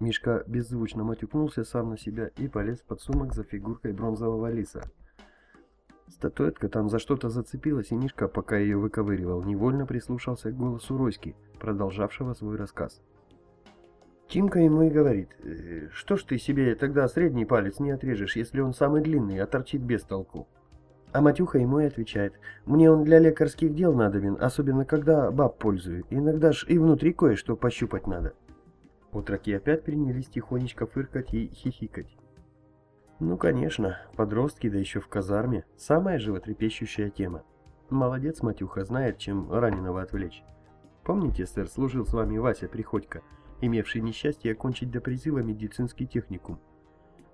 Мишка беззвучно матюкнулся сам на себя и полез под сумок за фигуркой бронзового лиса. Статуэтка там за что-то зацепилась, и Мишка, пока ее выковыривал, невольно прислушался к голосу Роськи, продолжавшего свой рассказ. Тимка ему и говорит, «Э, что ж ты себе тогда средний палец не отрежешь, если он самый длинный, а торчит без толку. А Матюха ему и отвечает, мне он для лекарских дел надобен, особенно когда баб пользую, иногда ж и внутри кое-что пощупать надо. Утроки опять принялись тихонечко фыркать и хихикать. Ну, конечно, подростки, да еще в казарме, самая животрепещущая тема. Молодец, Матюха, знает, чем раненого отвлечь. Помните, сэр, служил с вами Вася Приходько, имевший несчастье окончить до призыва медицинский техникум?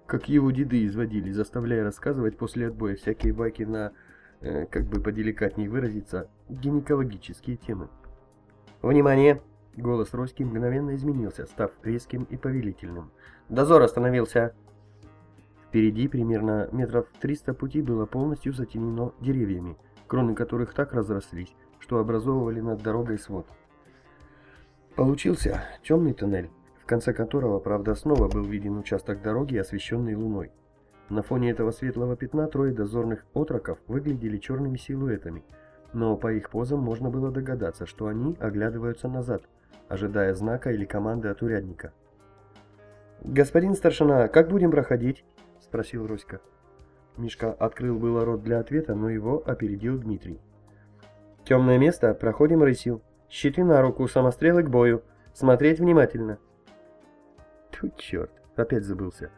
Как его деды изводили, заставляя рассказывать после отбоя всякие байки на, э, как бы поделикатнее выразиться, гинекологические темы. «Внимание!» Голос Роськи мгновенно изменился, став резким и повелительным. «Дозор остановился!» Впереди примерно метров 300 пути было полностью затенено деревьями, кроны которых так разрослись, что образовывали над дорогой свод. Получился темный тоннель, в конце которого, правда, снова был виден участок дороги, освещенный луной. На фоне этого светлого пятна трое дозорных отроков выглядели черными силуэтами, но по их позам можно было догадаться, что они оглядываются назад, ожидая знака или команды от урядника. «Господин старшина, как будем проходить?» – спросил Роська. Мишка открыл было рот для ответа, но его опередил Дмитрий. «Темное место, проходим рысью. Щиты на руку, самострелы к бою. Смотреть внимательно». Тьфу, черт, опять забылся.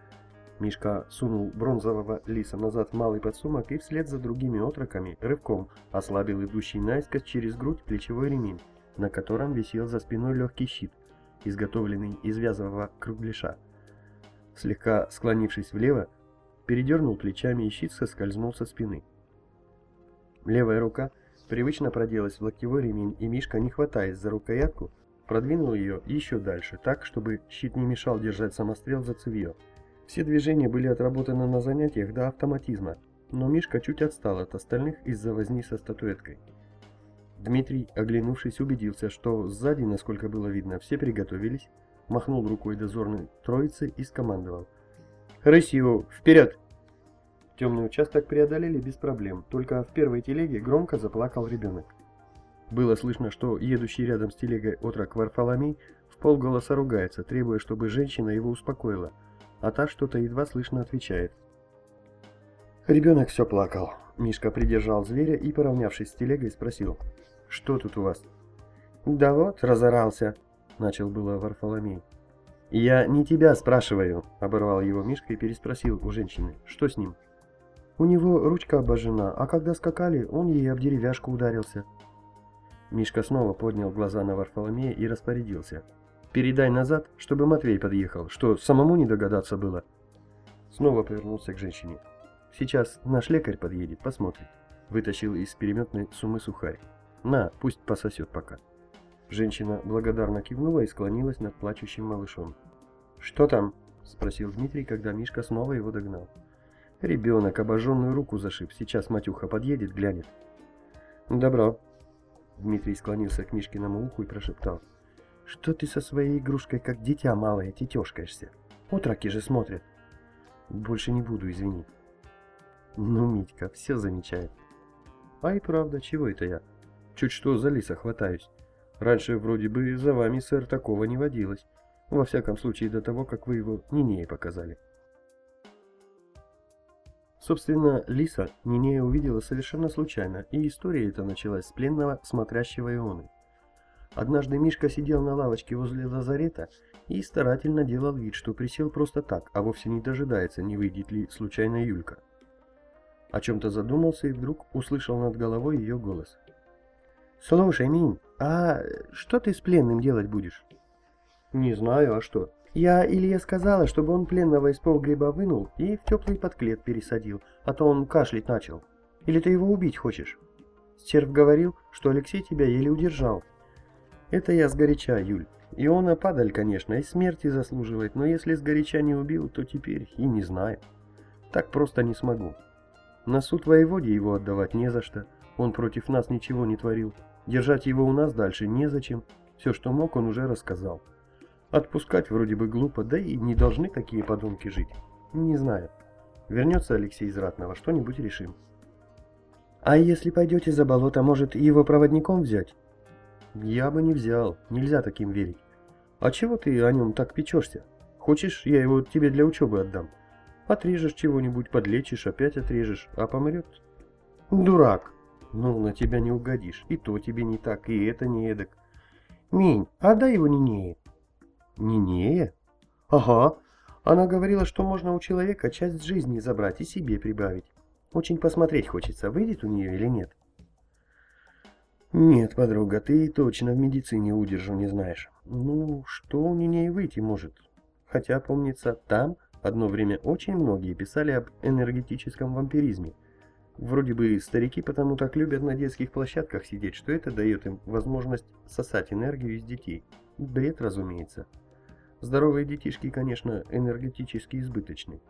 Мишка сунул бронзового лиса назад в малый подсумок и вслед за другими отроками рывком ослабил идущий наискось через грудь плечевой ремень на котором висел за спиной легкий щит, изготовленный из вязового кругляша. Слегка склонившись влево, передернул плечами и щит соскользнул со спины. Левая рука привычно проделась в локтевой ремень, и Мишка, не хватаясь за рукоятку, продвинул ее еще дальше, так, чтобы щит не мешал держать самострел за цевье. Все движения были отработаны на занятиях до автоматизма, но Мишка чуть отстал от остальных из-за возни со статуэткой. Дмитрий, оглянувшись, убедился, что сзади, насколько было видно, все приготовились, махнул рукой дозорной троицы и скомандовал. «Рысью! Вперед!» Темный участок преодолели без проблем, только в первой телеге громко заплакал ребенок. Было слышно, что едущий рядом с телегой отрок Варфоломей в полголоса ругается, требуя, чтобы женщина его успокоила, а та что-то едва слышно отвечает. Ребенок все плакал. Мишка придержал зверя и, поравнявшись с телегой, спросил. «Что тут у вас?» «Да вот, разорался», — начал было Варфоломей. «Я не тебя спрашиваю», — оборвал его Мишка и переспросил у женщины. «Что с ним?» «У него ручка обожжена, а когда скакали, он ей об деревяшку ударился». Мишка снова поднял глаза на Варфоломея и распорядился. «Передай назад, чтобы Матвей подъехал, что самому не догадаться было». Снова повернулся к женщине. «Сейчас наш лекарь подъедет, посмотрит». Вытащил из переметной суммы сухарь. На, пусть пососет пока. Женщина благодарно кивнула и склонилась над плачущим малышом. «Что там?» – спросил Дмитрий, когда Мишка снова его догнал. «Ребенок обожженную руку зашиб. Сейчас матюха подъедет, глянет». «Добро». Дмитрий склонился к Мишкиному уху и прошептал. «Что ты со своей игрушкой, как дитя малое, тетешкаешься? Утроки же смотрят». «Больше не буду, извини». «Ну, Митька, все замечает». «А и правда, чего это я?» Чуть что за лиса хватаюсь. Раньше вроде бы за вами, сэр, такого не водилось. Во всяком случае, до того, как вы его Нинее показали. Собственно, Лиса Нинея увидела совершенно случайно, и история эта началась с пленного смотрящего Ионы. Однажды Мишка сидел на лавочке возле лазарета и старательно делал вид, что присел просто так, а вовсе не дожидается, не выйдет ли случайно Юлька. О чем-то задумался и вдруг услышал над головой ее голос. «Слушай, Минь, а что ты с пленным делать будешь?» «Не знаю, а что?» «Я Илье сказала, чтобы он пленного из погреба вынул и в теплый подклет пересадил, а то он кашлять начал. Или ты его убить хочешь?» Стерв говорил, что Алексей тебя еле удержал. «Это я сгоряча, Юль. И он опадаль, конечно, и смерти заслуживает, но если сгоряча не убил, то теперь и не знаю. Так просто не смогу. На суд воеводе его отдавать не за что, он против нас ничего не творил. Держать его у нас дальше незачем. Все, что мог, он уже рассказал. Отпускать вроде бы глупо, да и не должны такие подонки жить. Не знаю. Вернется Алексей из Ратного, что-нибудь решим. А если пойдете за болото, может, его проводником взять? Я бы не взял, нельзя таким верить. А чего ты о нем так печешься? Хочешь, я его тебе для учебы отдам? Отрежешь чего-нибудь, подлечишь, опять отрежешь, а помрет? Дурак! Ну, на тебя не угодишь, и то тебе не так, и это не эдак. Минь, отдай его Нинее. Нинея? Ага. Она говорила, что можно у человека часть жизни забрать и себе прибавить. Очень посмотреть хочется, выйдет у нее или нет. Нет, подруга, ты точно в медицине удержу не знаешь. Ну, что у Нинеи выйти может? Хотя, помнится, там одно время очень многие писали об энергетическом вампиризме. Вроде бы старики потому так любят на детских площадках сидеть, что это дает им возможность сосать энергию из детей. Бред, разумеется. Здоровые детишки, конечно, энергетически избыточны.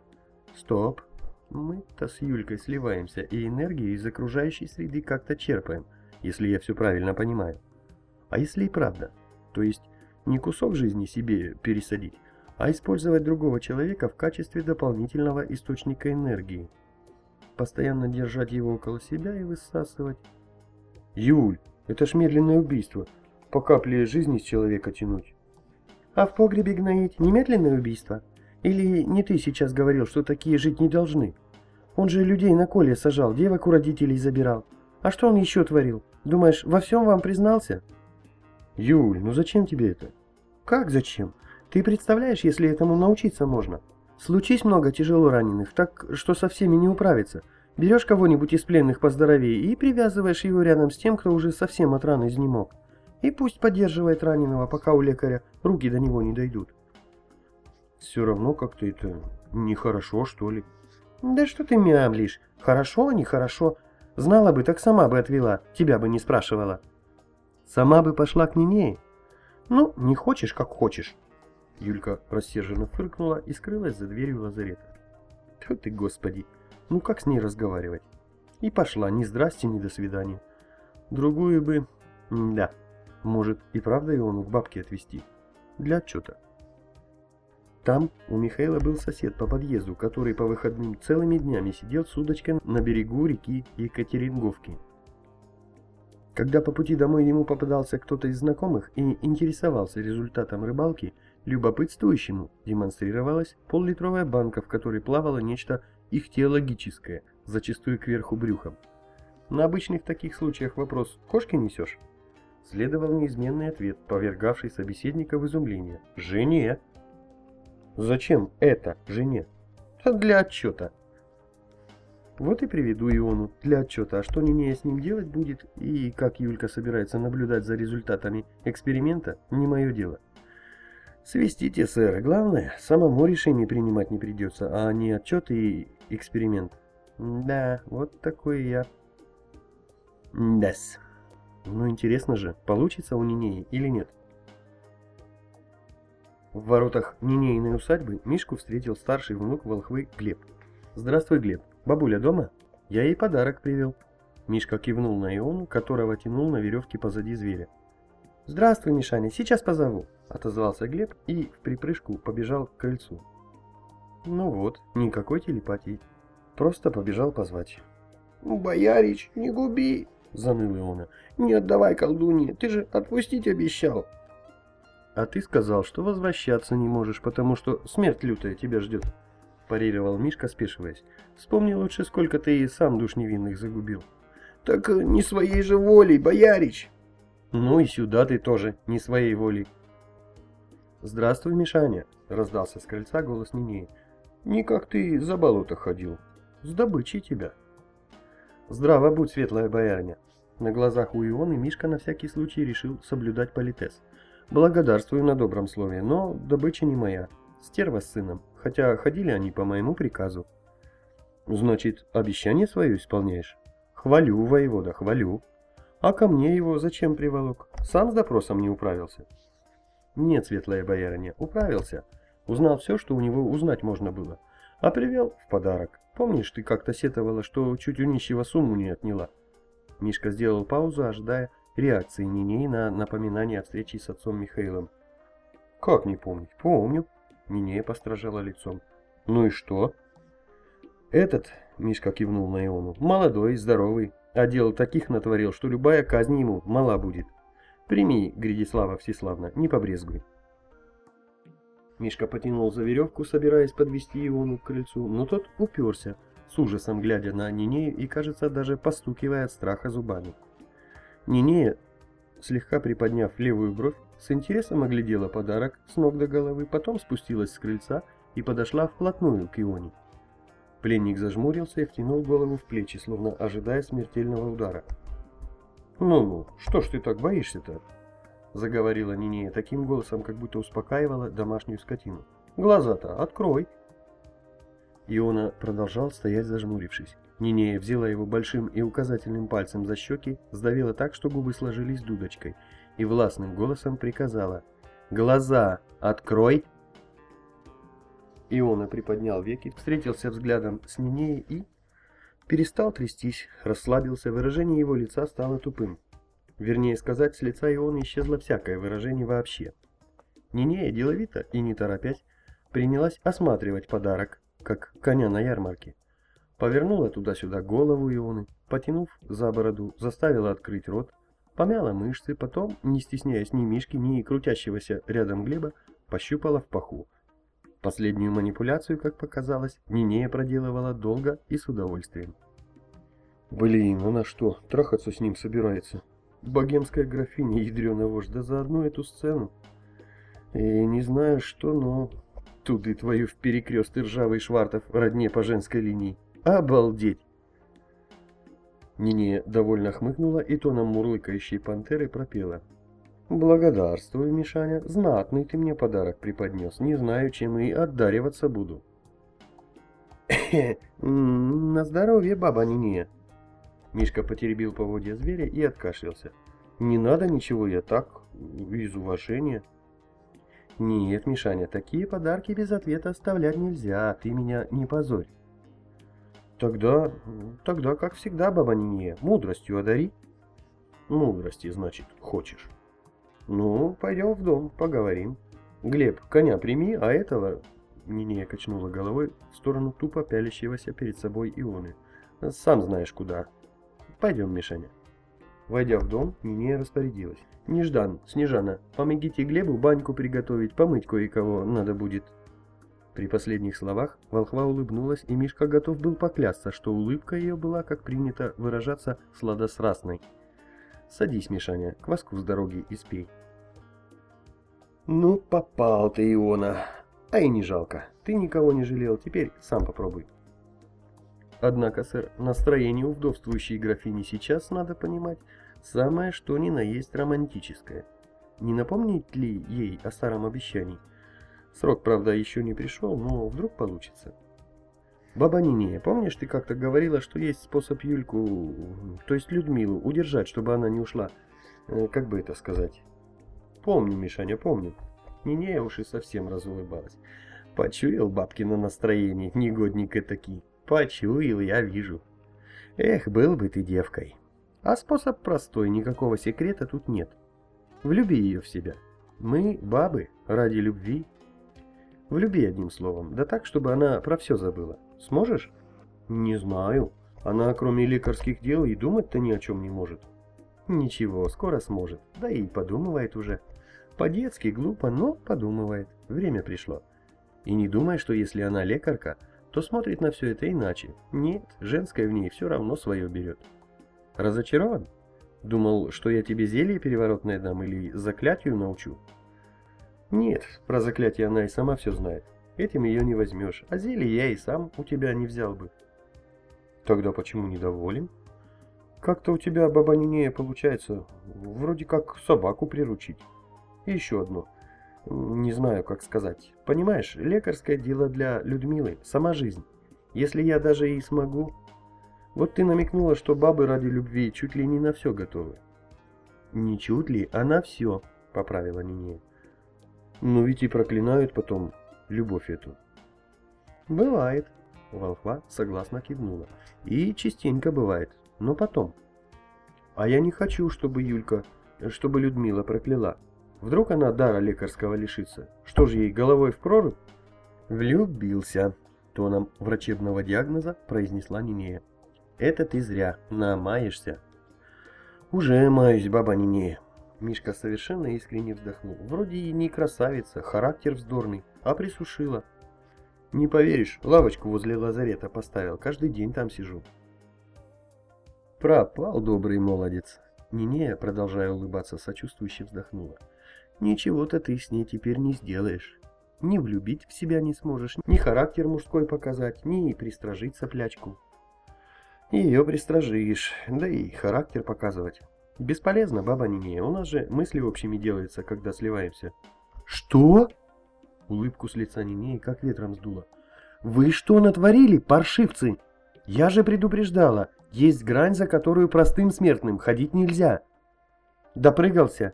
Стоп. Мы-то с Юлькой сливаемся и энергию из окружающей среды как-то черпаем, если я все правильно понимаю. А если и правда? То есть не кусок жизни себе пересадить, а использовать другого человека в качестве дополнительного источника энергии. Постоянно держать его около себя и высасывать. Юль, это ж медленное убийство. По капле жизни с человека тянуть. А в погребе гноить немедленное убийство? Или не ты сейчас говорил, что такие жить не должны? Он же людей на коле сажал, девок у родителей забирал. А что он еще творил? Думаешь, во всем вам признался? Юль, ну зачем тебе это? Как зачем? Ты представляешь, если этому научиться можно? Случись много тяжело раненых, так что со всеми не управиться. Берешь кого-нибудь из пленных поздоровее и привязываешь его рядом с тем, кто уже совсем от раны изнемог. И пусть поддерживает раненого, пока у лекаря руки до него не дойдут. Все равно как-то это нехорошо, что ли. Да что ты мямлишь? Хорошо, нехорошо. Знала бы, так сама бы отвела, тебя бы не спрашивала. Сама бы пошла к Нинее. Ну, не хочешь, как хочешь. Юлька рассерженно фыркнула и скрылась за дверью лазарета. Тьфу ты, господи, ну как с ней разговаривать? И пошла, ни здрасте, ни до свидания. Другую бы... М да. Может, и правда Иону к бабке отвезти? Для отчета. Там у Михаила был сосед по подъезду, который по выходным целыми днями сидел с удочкой на берегу реки Екатеринговки. Когда по пути домой ему попадался кто-то из знакомых и интересовался результатом рыбалки, любопытствующему демонстрировалась поллитровая банка, в которой плавало нечто ихтиологическое, зачастую кверху брюхом. На обычных таких случаях вопрос «кошки несешь?» Следовал неизменный ответ, повергавший собеседника в изумление. «Жене!» «Зачем это жене?» «Для отчета». Вот и приведу Иону для отчета, а что Нинея с ним делать будет и как Юлька собирается наблюдать за результатами эксперимента, не мое дело. Свистите, сэр, главное, самому решение принимать не придется, а не отчет и эксперимент. Да, вот такой я. Дас. Ну интересно же, получится у Нинеи или нет? В воротах Нинейной усадьбы Мишку встретил старший внук волхвы Глеб. «Здравствуй, Глеб. Бабуля дома? Я ей подарок привел». Мишка кивнул на Иону, которого тянул на веревке позади зверя. «Здравствуй, Мишаня, сейчас позову», — отозвался Глеб и в припрыжку побежал к крыльцу. Ну вот, никакой телепатии. Просто побежал позвать. «Боярич, не губи!» заныл Иона. «Не отдавай колдунье, ты же отпустить обещал!» «А ты сказал, что возвращаться не можешь, потому что смерть лютая тебя ждет», парировал Мишка, спешиваясь. «Вспомни лучше, сколько ты и сам душ невинных загубил». «Так не своей же волей, боярич!» «Ну и сюда ты тоже не своей волей». «Здравствуй, Мишаня!» — раздался с крыльца голос Нинеи. «Не как ты за болото ходил. С добычей тебя». «Здраво будь, светлая боярня!» На глазах у Ионы Мишка на всякий случай решил соблюдать политес. «Благодарствую на добром слове, но добыча не моя. Стерва с сыном, хотя ходили они по моему приказу». «Значит, обещание свое исполняешь?» «Хвалю, воевода, хвалю. А ко мне его зачем приволок? Сам с допросом не управился?» «Нет, светлая боярыня, управился. Узнал все, что у него узнать можно было. А привел в подарок. Помнишь, ты как-то сетовала, что чуть у нищего сумму не отняла?» Мишка сделал паузу, ожидая реакции Ниней на напоминание о встрече с отцом Михаилом. Как не помнить? Помню. Нинея постражала лицом. Ну и что? Этот, Мишка кивнул на Иону, молодой, здоровый, а дел таких натворил, что любая казнь ему мала будет. Прими, Гридислава Всеславна, не побрезгуй. Мишка потянул за веревку, собираясь подвести Иону к крыльцу, но тот уперся, с ужасом глядя на Нинею и, кажется, даже постукивая от страха зубами. Нинея, слегка приподняв левую бровь, с интересом оглядела подарок с ног до головы, потом спустилась с крыльца и подошла вплотную к Ионе. Пленник зажмурился и втянул голову в плечи, словно ожидая смертельного удара. «Ну-ну, что ж ты так боишься-то?» Заговорила Нинея таким голосом, как будто успокаивала домашнюю скотину. «Глаза-то открой!» Иона продолжал стоять зажмурившись. Нинея взяла его большим и указательным пальцем за щеки, сдавила так, что губы сложились дудочкой, и властным голосом приказала «Глаза открой!» Иона приподнял веки, встретился взглядом с Нинеей и... Перестал трястись, расслабился, выражение его лица стало тупым. Вернее сказать, с лица Ионы исчезло всякое выражение вообще. Нинея деловито и не торопясь принялась осматривать подарок, как коня на ярмарке. Повернула туда-сюда голову Ионы, потянув за бороду, заставила открыть рот, помяла мышцы, потом, не стесняясь ни Мишки, ни крутящегося рядом Глеба, пощупала в паху. Последнюю манипуляцию, как показалось, Нинея проделывала долго и с удовольствием. Блин, она что, трахаться с ним собирается? Богемская графиня, ядреная вождь, да за одну эту сцену. И не знаю что, но... Туды твою в перекрест и ржавый швартов родне по женской линии. Обалдеть! Нине довольно хмыкнула и тоном мурлыкающей пантеры пропела. «Благодарствую, Мишаня, знатный ты мне подарок преподнес, не знаю, чем и отдариваться буду». «На здоровье, баба Нине!» Мишка потеребил поводья зверя и откашлялся. «Не надо ничего, я так, из уважения». «Нет, Мишаня, такие подарки без ответа оставлять нельзя, ты меня не позорь». «Тогда, тогда, как всегда, баба Нине, мудростью одари». «Мудрости, значит, хочешь». «Ну, пойдем в дом, поговорим. Глеб, коня прими, а этого...» Нинея качнула головой в сторону тупо пялящегося перед собой Ионы. «Сам знаешь куда. Пойдем, Мишаня». Войдя в дом, Нинея распорядилась. «Неждан, Снежана, помогите Глебу баньку приготовить, помыть кое-кого надо будет». При последних словах волхва улыбнулась, и Мишка готов был поклясться, что улыбка ее была, как принято выражаться, сладострастной. «Садись, Мишаня, кваску с дороги испей». «Ну, попал ты, Иона. А и не жалко. Ты никого не жалел, теперь сам попробуй». Однако, сэр, настроение у вдовствующей графини сейчас, надо понимать, самое что ни на есть романтическое. Не напомнить ли ей о старом обещании? Срок, правда, еще не пришел, но вдруг получится. Баба Нинея, помнишь, ты как-то говорила, что есть способ Юльку, то есть Людмилу, удержать, чтобы она не ушла? Э, как бы это сказать? Помню, Мишаня, помню. Нинея уж и совсем разулыбалась. Почуял бабкино настроение, негодник этакий. Почуял, я вижу. Эх, был бы ты девкой. А способ простой, никакого секрета тут нет. Влюби ее в себя. Мы, бабы, ради любви. Влюби одним словом, да так, чтобы она про все забыла. Сможешь? Не знаю. Она, кроме лекарских дел, и думать-то ни о чем не может. Ничего, скоро сможет. Да и подумывает уже. По-детски глупо, но подумывает. Время пришло. И не думай, что если она лекарка, то смотрит на все это иначе. Нет, женское в ней все равно свое берет. Разочарован? Думал, что я тебе зелье переворотное дам или заклятию научу? Нет, про заклятие она и сама все знает. Этим ее не возьмешь, а зелье я и сам у тебя не взял бы. Тогда почему недоволен? Как-то у тебя, баба Нинея, получается, вроде как собаку приручить. И еще одно. Не знаю, как сказать. Понимаешь, лекарское дело для Людмилы, сама жизнь. Если я даже и смогу... Вот ты намекнула, что бабы ради любви чуть ли не на все готовы. Не чуть ли, а на все, поправила Нинея. Ну ведь и проклинают потом любовь эту. Бывает, Волхва согласно кивнула. И частенько бывает, но потом. А я не хочу, чтобы Юлька, чтобы Людмила прокляла. Вдруг она дара лекарского лишится? Что же ей, головой в прорубь? Влюбился, тоном врачебного диагноза произнесла Нинея. Это ты зря, намаешься. Уже маюсь, баба Нинея. Мишка совершенно искренне вздохнул. Вроде и не красавица, характер вздорный, а присушила. Не поверишь, лавочку возле лазарета поставил, каждый день там сижу. Пропал добрый молодец. Нинея, продолжая улыбаться, сочувствующе вздохнула. Ничего-то ты с ней теперь не сделаешь. Ни влюбить в себя не сможешь, ни характер мужской показать, ни пристражить соплячку. Ее пристражишь, да и характер показывать. Бесполезно, баба Нинея, у нас же мысли общими делаются, когда сливаемся. Что? Улыбку с лица Нинеи как ветром сдуло. Вы что натворили, паршивцы? Я же предупреждала, есть грань, за которую простым смертным ходить нельзя. Допрыгался,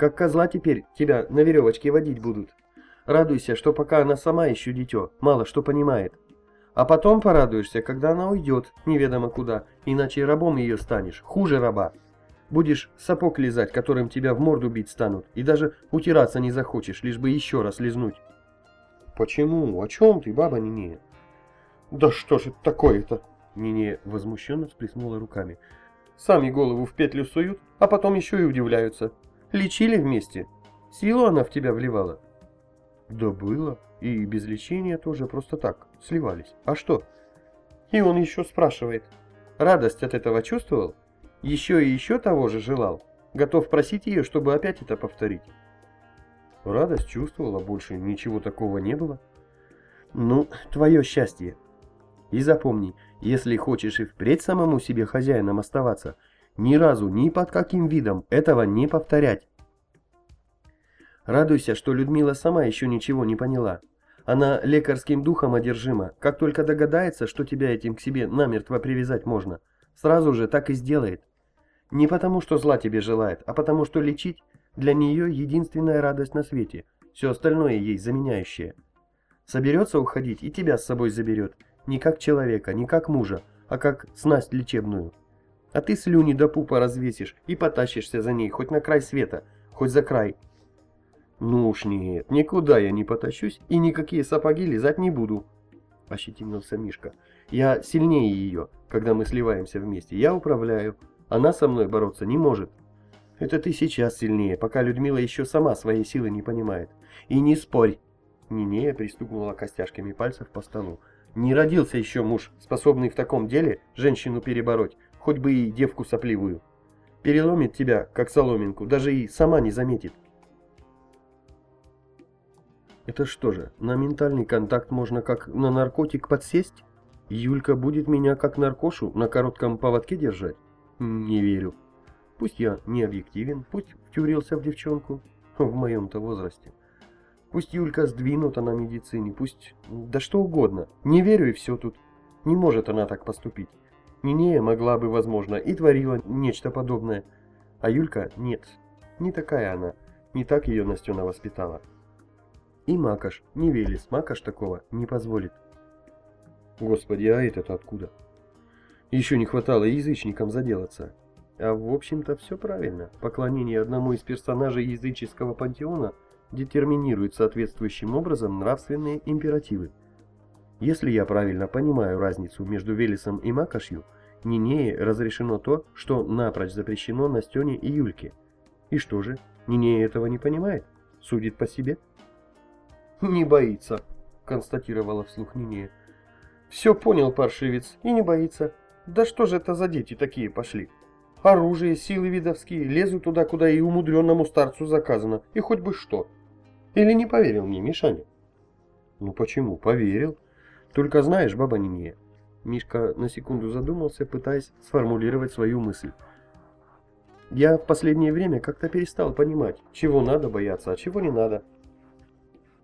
как козла теперь тебя на веревочке водить будут. Радуйся, что пока она сама еще дитё, мало что понимает. А потом порадуешься, когда она уйдет, неведомо куда, иначе рабом ее станешь, хуже раба. Будешь сапог лизать, которым тебя в морду бить станут, и даже утираться не захочешь, лишь бы еще раз лизнуть. Почему? О чем ты, баба Нинея? Да что же такое-то? Нинея возмущенно всплеснула руками. Сами голову в петлю суют, а потом еще и удивляются. Лечили вместе? Силу она в тебя вливала? Да было. И без лечения тоже просто так, сливались. А что? И он еще спрашивает. Радость от этого чувствовал? Еще и еще того же желал? Готов просить ее, чтобы опять это повторить? Радость чувствовала, больше ничего такого не было. Ну, твое счастье. И запомни, если хочешь и впредь самому себе хозяином оставаться – ни разу, ни под каким видом этого не повторять. Радуйся, что Людмила сама еще ничего не поняла. Она лекарским духом одержима. Как только догадается, что тебя этим к себе намертво привязать можно, сразу же так и сделает. Не потому, что зла тебе желает, а потому, что лечить для нее единственная радость на свете, все остальное ей заменяющее. Соберется уходить и тебя с собой заберет, не как человека, не как мужа, а как снасть лечебную. А ты слюни до пупа развесишь и потащишься за ней хоть на край света, хоть за край. Ну уж нет, никуда я не потащусь и никакие сапоги лизать не буду. Ощетинился Мишка. Я сильнее ее, когда мы сливаемся вместе. Я управляю. Она со мной бороться не может. Это ты сейчас сильнее, пока Людмила еще сама своей силы не понимает. И не спорь. Нинея пристукнула костяшками пальцев по столу. Не родился еще муж, способный в таком деле женщину перебороть хоть бы и девку сопливую. Переломит тебя, как соломинку, даже и сама не заметит. Это что же, на ментальный контакт можно как на наркотик подсесть? Юлька будет меня как наркошу на коротком поводке держать? Не верю. Пусть я не объективен, пусть втюрился в девчонку, в моем-то возрасте. Пусть Юлька сдвинута на медицине, пусть... Да что угодно. Не верю и все тут. Не может она так поступить. Нинея могла бы, возможно, и творила нечто подобное. А Юлька нет. Не такая она. Не так ее Настена воспитала. И Макаш, не Велес, Макаш такого не позволит. Господи, а этот откуда? Еще не хватало язычникам заделаться. А в общем-то все правильно. Поклонение одному из персонажей языческого пантеона детерминирует соответствующим образом нравственные императивы. Если я правильно понимаю разницу между Велесом и Макошью, Нинее разрешено то, что напрочь запрещено Настене и Юльке. И что же, Нинея этого не понимает? Судит по себе? «Не боится», — констатировала вслух Нинея. «Все понял, паршивец, и не боится. Да что же это за дети такие пошли? Оружие, силы видовские, лезут туда, куда и умудренному старцу заказано, и хоть бы что. Или не поверил мне, Мишаня?» «Ну почему? Поверил. Только знаешь, баба Нинея, Мишка на секунду задумался, пытаясь сформулировать свою мысль. Я в последнее время как-то перестал понимать, чего надо бояться, а чего не надо.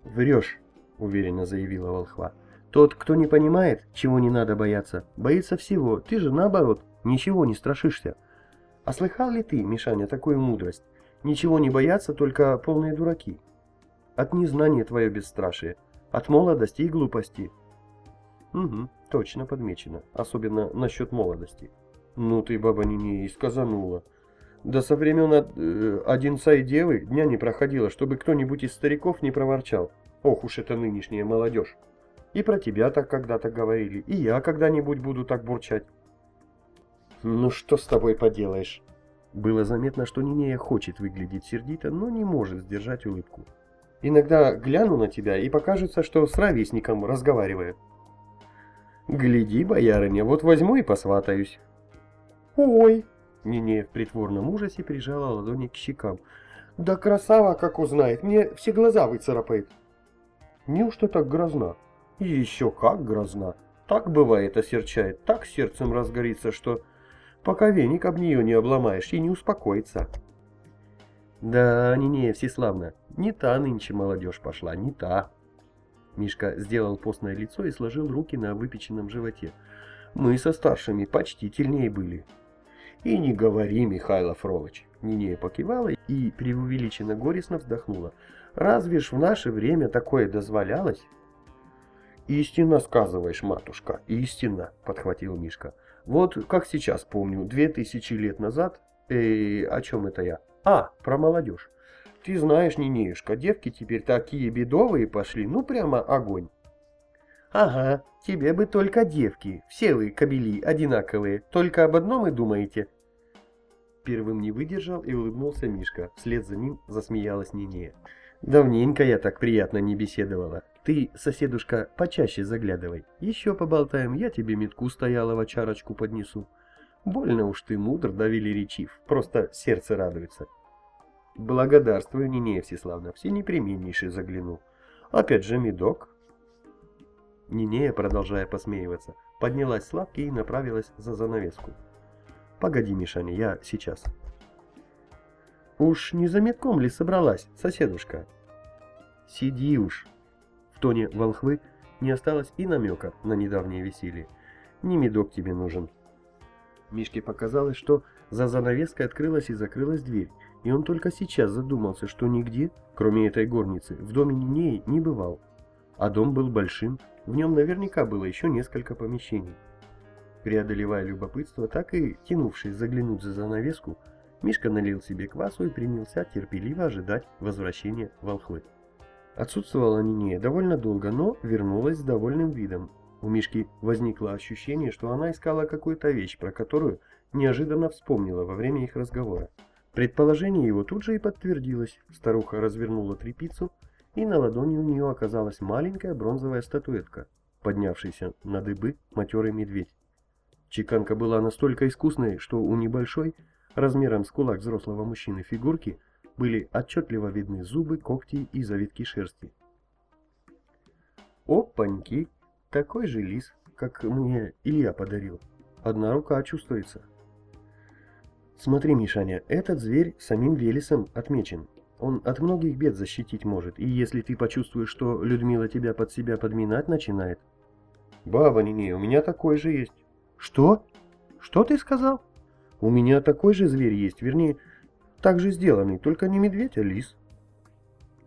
Врешь, уверенно заявила волхва. Тот, кто не понимает, чего не надо бояться, боится всего. Ты же наоборот, ничего не страшишься. А слыхал ли ты, Мишаня, такую мудрость? Ничего не боятся только полные дураки. От незнания твое бесстрашие, от молодости и глупости, Угу, точно подмечено, особенно насчет молодости. Ну ты, баба Нинея, сказанула. Да со времен э, Одинца и Девы дня не проходило, чтобы кто-нибудь из стариков не проворчал. Ох уж это нынешняя молодежь. И про тебя так когда-то говорили, и я когда-нибудь буду так бурчать. Ну что с тобой поделаешь? Было заметно, что Нинея хочет выглядеть сердито, но не может сдержать улыбку. Иногда гляну на тебя и покажется, что с ровесником разговариваю. Гляди, боярыня, вот возьму и посватаюсь. Ой, Нинея в притворном ужасе прижала ладони к щекам. «Да красава, как узнает, мне все глаза выцарапает». «Неужто так грозна?» «Еще как грозна. Так бывает осерчает, так сердцем разгорится, что пока веник об нее не обломаешь и не успокоится». «Да, Нинея всеславна, не та нынче молодежь пошла, не та». Мишка сделал постное лицо и сложил руки на выпеченном животе. «Мы со старшими почтительнее были, «И не говори, Михаил Фролыч!» Нинея покивала и преувеличенно горестно вздохнула. «Разве ж в наше время такое дозволялось?» «Истинно сказываешь, матушка, истинно!» — подхватил Мишка. «Вот как сейчас помню, две тысячи лет назад... Э, о чем это я? А, про молодежь. Ты знаешь, Нинеюшка, девки теперь такие бедовые пошли, ну прямо огонь. «Ага, тебе бы только девки, все вы, кобели, одинаковые, только об одном и думаете». Первым не выдержал и улыбнулся Мишка, вслед за ним засмеялась Нинея. «Давненько я так приятно не беседовала. Ты, соседушка, почаще заглядывай. Еще поболтаем, я тебе метку стоялого чарочку поднесу. Больно уж ты мудр, да велеречив, просто сердце радуется». «Благодарствую, Нинея Всеславна, все непременнейше загляну. Опять же медок, Нинея, продолжая посмеиваться, поднялась с лавки и направилась за занавеску. «Погоди, Мишаня, я сейчас». «Уж не за метком ли собралась, соседушка?» «Сиди уж». В тоне волхвы не осталось и намека на недавнее веселье. «Не медок тебе нужен». Мишке показалось, что за занавеской открылась и закрылась дверь, и он только сейчас задумался, что нигде, кроме этой горницы, в доме Нинеи не бывал. А дом был большим, в нем наверняка было еще несколько помещений. Преодолевая любопытство, так и тянувшись заглянуть за занавеску, Мишка налил себе квасу и принялся терпеливо ожидать возвращения волхвы. Отсутствовала Нинея довольно долго, но вернулась с довольным видом. У Мишки возникло ощущение, что она искала какую-то вещь, про которую неожиданно вспомнила во время их разговора. Предположение его тут же и подтвердилось. Старуха развернула трепицу, и на ладони у нее оказалась маленькая бронзовая статуэтка, поднявшийся на дыбы матерый медведь. Чеканка была настолько искусной, что у небольшой, размером с кулак взрослого мужчины фигурки, были отчетливо видны зубы, когти и завитки шерсти. Опаньки! Такой же лис, как мне Илья подарил. Одна рука чувствуется. Смотри, Мишаня, этот зверь самим Велесом отмечен, он от многих бед защитить может, и если ты почувствуешь, что Людмила тебя под себя подминать начинает... Баба Нине, у меня такой же есть. Что? Что ты сказал? У меня такой же зверь есть, вернее, так же сделанный, только не медведь, а лис.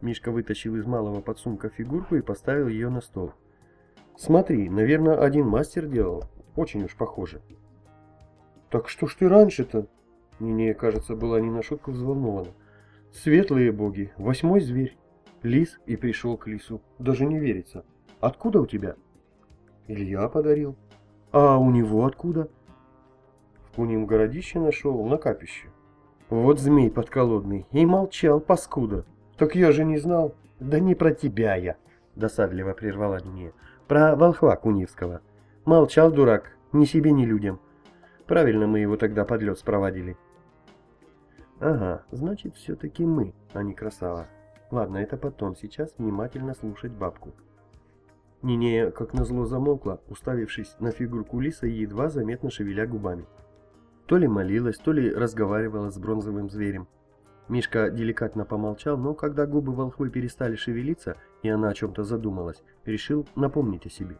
Мишка вытащил из малого подсумка фигурку и поставил ее на стол. Смотри, наверное, один мастер делал. Очень уж похоже. Так что ж ты раньше-то? Нинея, кажется, была не на шутку взволнована. Светлые боги, восьмой зверь. Лис и пришел к лису. Даже не верится. Откуда у тебя? Илья подарил. А у него откуда? В кунем городище нашел, на капище. Вот змей подколодный. И молчал, паскуда. Так я же не знал. Да не про тебя я, досадливо прервала мне. Про волхва Кунивского. Молчал дурак, ни себе, ни людям. Правильно мы его тогда под лед спровадили. Ага, значит, все-таки мы, а не красава. Ладно, это потом, сейчас внимательно слушать бабку. Нинея, как назло, замолкла, уставившись на фигурку лиса и едва заметно шевеля губами. То ли молилась, то ли разговаривала с бронзовым зверем. Мишка деликатно помолчал, но когда губы волхвы перестали шевелиться, и она о чем-то задумалась, решил напомнить о себе.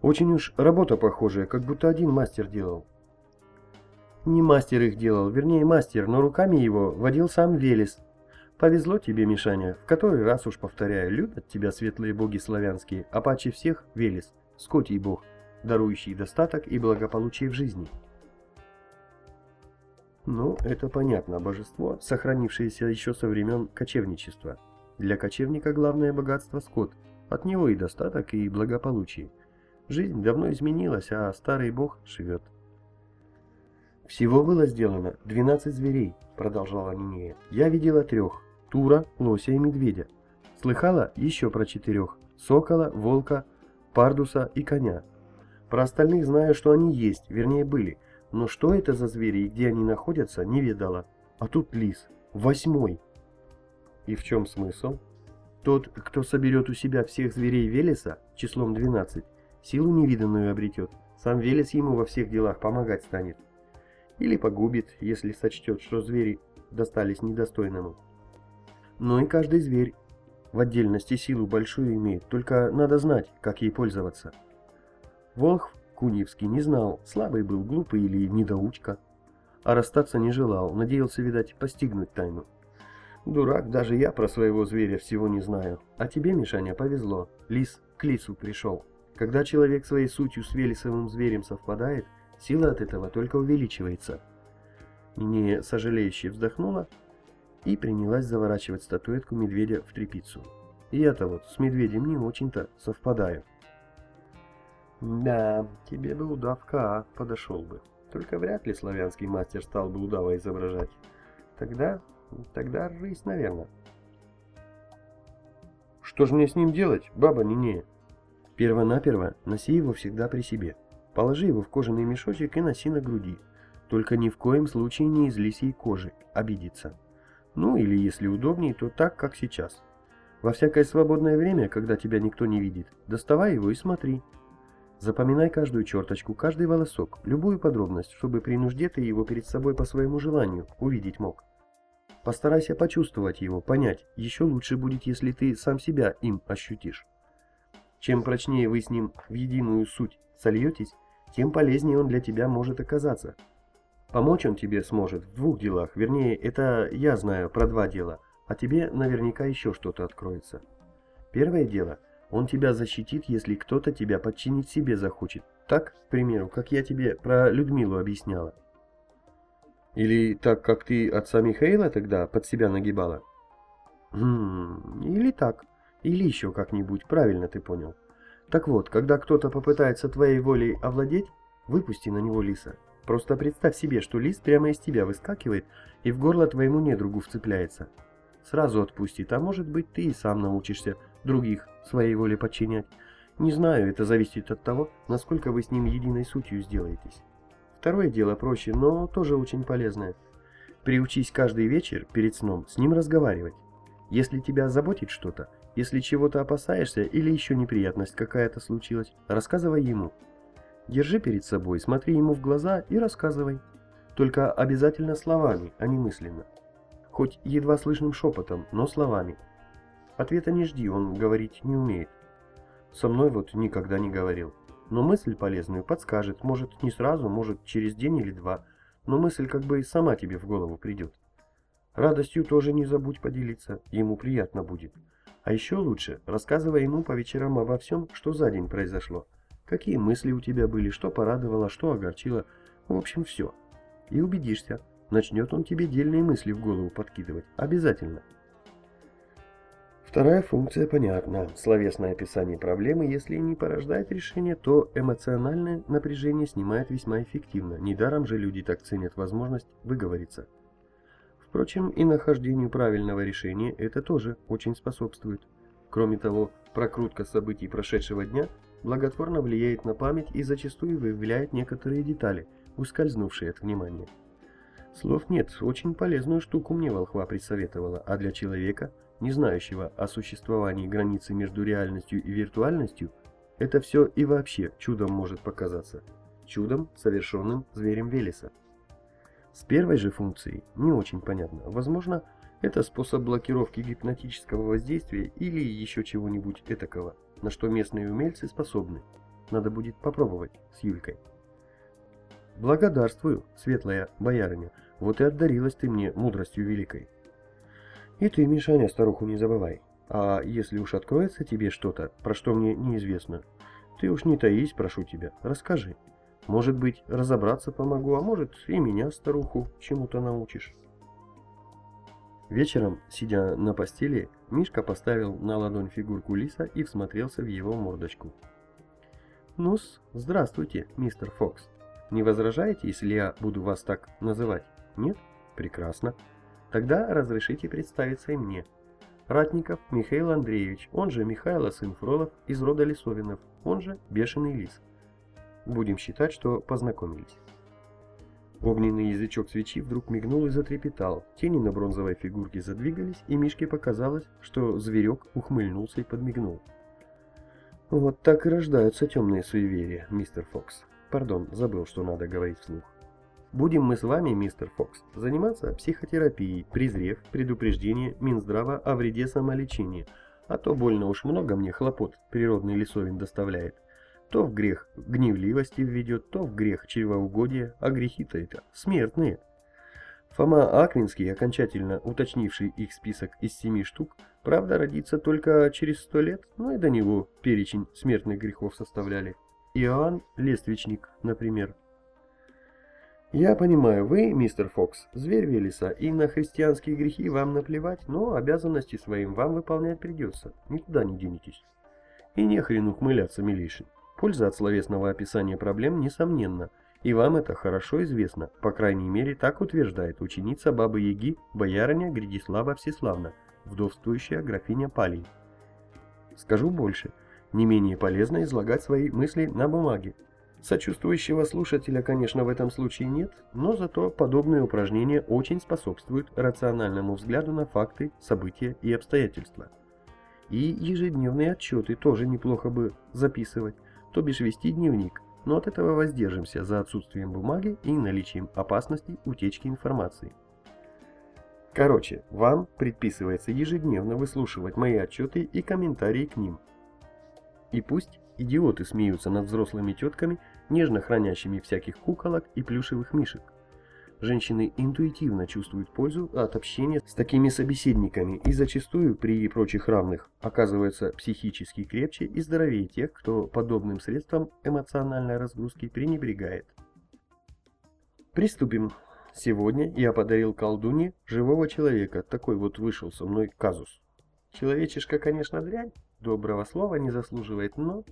Очень уж работа похожая, как будто один мастер делал. Не мастер их делал, вернее мастер, но руками его водил сам Велес. Повезло тебе, Мишаня, в который раз уж повторяю, любят тебя светлые боги славянские, а паче всех Велес, скотий бог, дарующий достаток и благополучие в жизни. Ну, это понятно, божество, сохранившееся еще со времен кочевничества. Для кочевника главное богатство – скот. От него и достаток, и благополучие. Жизнь давно изменилась, а старый бог живет. «Всего было сделано 12 зверей», — продолжала Нинея. «Я видела трех — тура, лося и медведя. Слыхала еще про четырех — сокола, волка, пардуса и коня. Про остальных знаю, что они есть, вернее были, но что это за звери и где они находятся, не ведала. А тут лис, восьмой». «И в чем смысл?» «Тот, кто соберет у себя всех зверей Велеса, числом 12, силу невиданную обретет. Сам Велес ему во всех делах помогать станет или погубит, если сочтет, что звери достались недостойному. Но и каждый зверь в отдельности силу большую имеет, только надо знать, как ей пользоваться. Волх Куньевский не знал, слабый был, глупый или недоучка. А расстаться не желал, надеялся, видать, постигнуть тайну. Дурак, даже я про своего зверя всего не знаю. А тебе, Мишаня, повезло. Лис к лису пришел. Когда человек своей сутью с Велесовым зверем совпадает – Сила от этого только увеличивается. Не сожалеюще вздохнула и принялась заворачивать статуэтку медведя в тряпицу. Я-то вот с медведем не очень-то совпадаю. Да, тебе бы удавка подошел бы. Только вряд ли славянский мастер стал бы удава изображать. Тогда, тогда рысь, наверное. Что же мне с ним делать, баба Нинея? Первонаперво носи его всегда при себе. Положи его в кожаный мешочек и носи на груди. Только ни в коем случае не из лисьей кожи, обидится. Ну или если удобнее, то так, как сейчас. Во всякое свободное время, когда тебя никто не видит, доставай его и смотри. Запоминай каждую черточку, каждый волосок, любую подробность, чтобы при нужде ты его перед собой по своему желанию увидеть мог. Постарайся почувствовать его, понять. Еще лучше будет, если ты сам себя им ощутишь. Чем прочнее вы с ним в единую суть сольетесь, тем полезнее он для тебя может оказаться. Помочь он тебе сможет в двух делах, вернее, это я знаю про два дела, а тебе наверняка еще что-то откроется. Первое дело, он тебя защитит, если кто-то тебя подчинить себе захочет. Так, к примеру, как я тебе про Людмилу объясняла. Или так, как ты отца Михаила тогда под себя нагибала? Хм, или так, или еще как-нибудь, правильно ты понял. Так вот, когда кто-то попытается твоей волей овладеть, выпусти на него лиса. Просто представь себе, что лис прямо из тебя выскакивает и в горло твоему недругу вцепляется. Сразу отпустит, а может быть ты и сам научишься других своей воле подчинять. Не знаю, это зависит от того, насколько вы с ним единой сутью сделаетесь. Второе дело проще, но тоже очень полезное. Приучись каждый вечер перед сном с ним разговаривать. Если тебя заботит что-то, если чего-то опасаешься или еще неприятность какая-то случилась, рассказывай ему. Держи перед собой, смотри ему в глаза и рассказывай. Только обязательно словами, а не мысленно. Хоть едва слышным шепотом, но словами. Ответа не жди, он говорить не умеет. Со мной вот никогда не говорил. Но мысль полезную подскажет, может не сразу, может через день или два, но мысль как бы и сама тебе в голову придет. Радостью тоже не забудь поделиться, ему приятно будет. А еще лучше, рассказывай ему по вечерам обо всем, что за день произошло. Какие мысли у тебя были, что порадовало, что огорчило. В общем, все. И убедишься, начнет он тебе дельные мысли в голову подкидывать. Обязательно. Вторая функция понятна. Словесное описание проблемы, если не порождает решение, то эмоциональное напряжение снимает весьма эффективно. Недаром же люди так ценят возможность выговориться. Впрочем, и нахождению правильного решения это тоже очень способствует. Кроме того, прокрутка событий прошедшего дня благотворно влияет на память и зачастую выявляет некоторые детали, ускользнувшие от внимания. Слов нет, очень полезную штуку мне волхва присоветовала, а для человека, не знающего о существовании границы между реальностью и виртуальностью, это все и вообще чудом может показаться. Чудом, совершенным зверем Велеса. С первой же функцией не очень понятно. Возможно, это способ блокировки гипнотического воздействия или еще чего-нибудь этакого, на что местные умельцы способны. Надо будет попробовать с Юлькой. Благодарствую, светлая боярыня, вот и отдарилась ты мне мудростью великой. И ты, Мишаня, старуху не забывай. А если уж откроется тебе что-то, про что мне неизвестно, ты уж не таись, прошу тебя, расскажи. Может быть, разобраться помогу, а может и меня, старуху, чему-то научишь. Вечером, сидя на постели, Мишка поставил на ладонь фигурку лиса и всмотрелся в его мордочку. «Ну-с, здравствуйте, мистер Фокс. Не возражаете, если я буду вас так называть? Нет? Прекрасно. Тогда разрешите представиться и мне. Ратников Михаил Андреевич, он же Михайло сын из рода Лисовинов, он же Бешеный Лис. Будем считать, что познакомились. Огненный язычок свечи вдруг мигнул и затрепетал. Тени на бронзовой фигурке задвигались, и Мишке показалось, что зверек ухмыльнулся и подмигнул. Вот так и рождаются темные суеверия, мистер Фокс. Пардон, забыл, что надо говорить вслух. Будем мы с вами, мистер Фокс, заниматься психотерапией, презрев предупреждение Минздрава о вреде самолечения, а то больно уж много мне хлопот природный лесовин доставляет. То в грех гневливости введет, то в грех чревоугодия, а грехи-то это смертные. Фома Аквинский, окончательно уточнивший их список из семи штук, правда родится только через сто лет, но и до него перечень смертных грехов составляли. Иоанн Лествичник, например. Я понимаю, вы, мистер Фокс, зверь Велеса, и на христианские грехи вам наплевать, но обязанности своим вам выполнять придется, никуда не денетесь. И не хрен ухмыляться, милейший. Польза от словесного описания проблем несомненна, и вам это хорошо известно, по крайней мере так утверждает ученица Бабы Яги, боярыня Гридислава Всеславна, вдовствующая графиня Палий. Скажу больше, не менее полезно излагать свои мысли на бумаге. Сочувствующего слушателя, конечно, в этом случае нет, но зато подобные упражнения очень способствуют рациональному взгляду на факты, события и обстоятельства. И ежедневные отчеты тоже неплохо бы записывать, то бишь вести дневник, но от этого воздержимся за отсутствием бумаги и наличием опасности утечки информации. Короче, вам предписывается ежедневно выслушивать мои отчеты и комментарии к ним. И пусть идиоты смеются над взрослыми тетками, нежно хранящими всяких куколок и плюшевых мишек. Женщины интуитивно чувствуют пользу от общения с такими собеседниками и зачастую при прочих равных оказываются психически крепче и здоровее тех, кто подобным средством эмоциональной разгрузки пренебрегает. Приступим. Сегодня я подарил колдуне живого человека, такой вот вышел со мной казус. Человечишка, конечно, дрянь, доброго слова не заслуживает, но